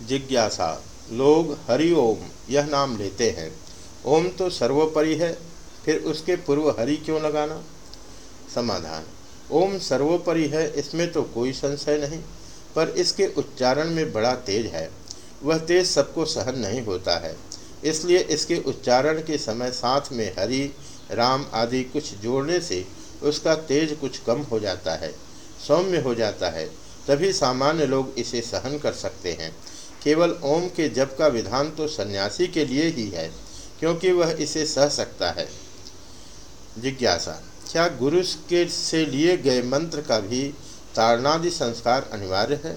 जिज्ञासा। लोग हरि ओम, यह नाम लेते हैं। ओम तो सर्वोपरि है, फिर उसके पूर्व हरि क्यों लगाना? समाधान। ओम सर्वोपरि है, इसमें तो कोई संशय नहीं, पर इसके उच्चारण में बड़ा तेज है। वह तेज सबको सहन नहीं होता है, इसलिए इसके उच्चारण के समय साथ में हरि, राम आदि कुछ जोड़ने से उसका तेज कुछ कम हो जाता है, सौम्य हो जाता है। तभी सामान्य लोग इसे सहन कर सकते हैं। केवल ओम के जप का विधान तो सन्यासी के लिए ही है, क्योंकि वह इसे सह सकता है। जिज्ञासा, क्या गुरु के से लिए गए मंत्र का भी ताड़नादि संस्कार अनिवार्य है?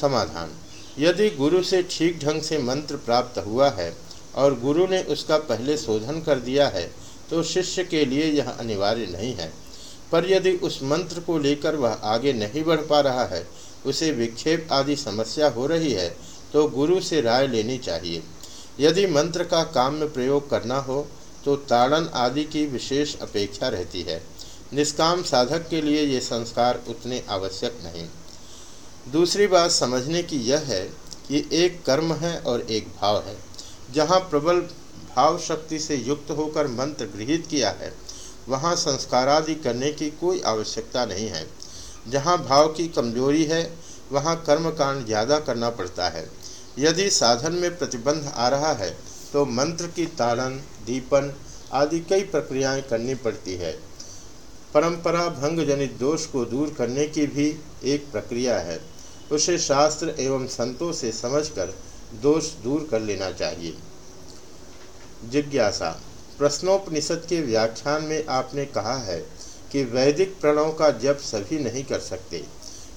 समाधान, यदि गुरु से ठीक ढंग से मंत्र प्राप्त हुआ है और गुरु ने उसका पहले शोधन कर दिया है तो शिष्य के लिए यह अनिवार्य नहीं है। पर यदि उस मंत्र को लेकर वह आगे नहीं बढ़ पा रहा है उसे विक्षेप आदि समस्या हो रही है तो गुरु से राय लेनी चाहिए। यदि मंत्र का काम में प्रयोग करना हो तो ताड़न आदि की विशेष अपेक्षा रहती है। निष्काम साधक के लिए ये संस्कार उतने आवश्यक नहीं। दूसरी बात समझने की यह है कि एक कर्म है और एक भाव है। जहाँ प्रबल भाव शक्ति से युक्त होकर मंत्र गृहित किया है, वहाँ संस्कारादि करने की कोई आवश्यकता नहीं है। जहाँ भाव की कमज़ोरी है, वहाँ कर्मकांड ज़्यादा करना पड़ता है। यदि साधन में प्रतिबंध आ रहा है तो मंत्र की ताड़न, दीपन आदि कई प्रक्रियाएँ करनी पड़ती है। परंपरा भंग जनित दोष को दूर करने की भी एक प्रक्रिया है। उसे शास्त्र एवं संतों से समझकर दोष दूर कर लेना चाहिए। जिज्ञासा, प्रश्नोपनिषद के व्याख्यान में आपने कहा है कि वैदिक प्रणव का जप सभी नहीं कर सकते,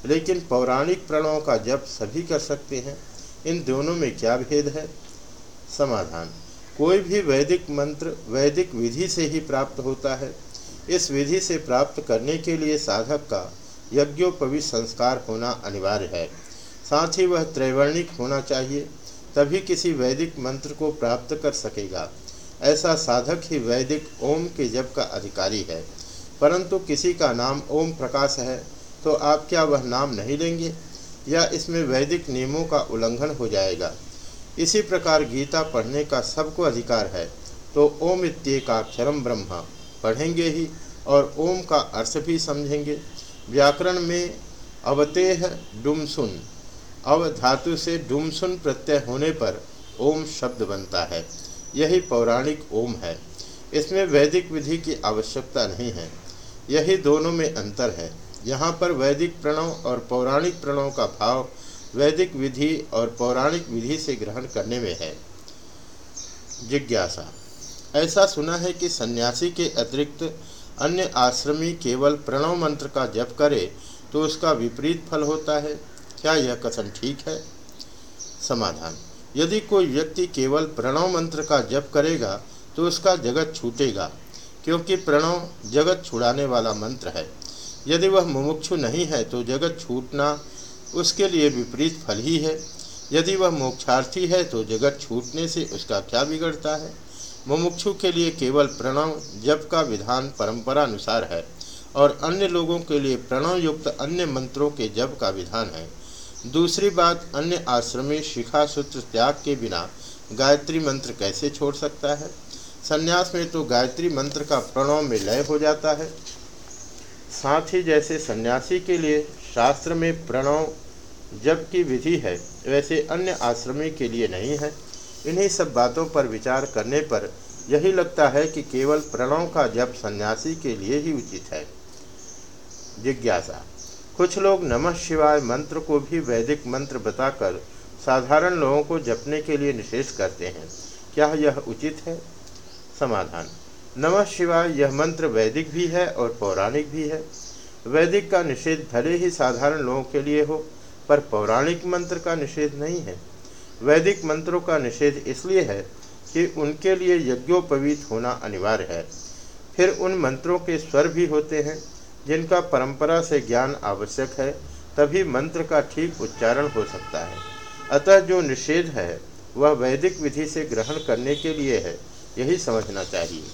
लेकिन पौराणिक प्रणव का जप सभी कर सकते हैं। इन दोनों में क्या भेद है? समाधान। कोई भी वैदिक मंत्र वैदिक विधि से ही प्राप्त होता है। इस विधि से प्राप्त करने के लिए साधक का यज्ञोपवी संस्कार होना अनिवार्य है। साथ ही वह त्रैवर्णिक होना चाहिए, तभी किसी वैदिक मंत्र को प्राप्त कर सकेगा। ऐसा साधक ही वैदिक ओम के जप का अधिकारी है। परंतु किसी का नाम ओम प्रकाश है तो आप क्या वह नाम नहीं लेंगे? या इसमें वैदिक नियमों का उल्लंघन हो जाएगा। इसी प्रकार गीता पढ़ने का सबको अधिकार है तो ओम इत्येकाक्षरम ब्रह्मा, पढ़ेंगे ही, और ओम का अर्थ भी समझेंगे। व्याकरण में अवतेह डुमसुन अव धातु से डुमसुन प्रत्यय होने पर ओम शब्द बनता है। यही पौराणिक ओम है। इसमें वैदिक विधि की आवश्यकता नहीं है। यही दोनों में अंतर है। यहाँ पर वैदिक प्रणव और पौराणिक प्रणव का भाव वैदिक विधि और पौराणिक विधि से ग्रहण करने में है। जिज्ञासा। ऐसा सुना है कि सन्यासी के अतिरिक्त अन्य आश्रमी केवल प्रणव मंत्र का जप करे तो उसका विपरीत फल होता है। क्या यह कथन ठीक है? समाधान। यदि कोई व्यक्ति केवल प्रणव मंत्र का जप करेगा तो उसका जगत छूटेगा। क्योंकि प्रणव जगत छुड़ाने वाला मंत्र है। यदि वह मुमुक्षु नहीं है तो जगत छूटना उसके लिए विपरीत फल ही है। यदि वह मोक्षार्थी है तो जगत छूटने से उसका क्या बिगड़ता है? मुमुक्षु के लिए केवल प्रणव जप का विधान परंपरानुसार है, और अन्य लोगों के लिए प्रणव युक्त अन्य मंत्रों के जप का विधान है। दूसरी बात, अन्य आश्रमी शिखा सूत्र त्याग के बिना गायत्री मंत्र कैसे छोड़ सकता है? संन्यास में तो गायत्री मंत्र का प्रणव में लय हो जाता है। साथ ही जैसे सन्यासी के लिए शास्त्र में प्रणव जब की विधि है, वैसे अन्य आश्रमी के लिए नहीं है। इन्हीं सब बातों पर विचार करने पर यही लगता है कि केवल प्रणव का जप सन्यासी के लिए ही उचित है। जिज्ञासा। कुछ लोग नमः शिवाय मंत्र को भी वैदिक मंत्र बताकर साधारण लोगों को जपने के लिए निषेध करते हैं। क्या यह उचित है? समाधान। नमः शिवाय, यह मंत्र वैदिक भी है और पौराणिक भी है। वैदिक का निषेध भले ही साधारण लोगों के लिए हो, पर पौराणिक मंत्र का निषेध नहीं है। वैदिक मंत्रों का निषेध इसलिए है कि उनके लिए यज्ञोपवीत होना अनिवार्य है। फिर उन मंत्रों के स्वर भी होते हैं, जिनका परंपरा से ज्ञान आवश्यक है, तभी मंत्र का ठीक उच्चारण हो सकता है। अतः जो निषेध है, वह वैदिक विधि से ग्रहण करने के लिए है। यही समझना चाहिए।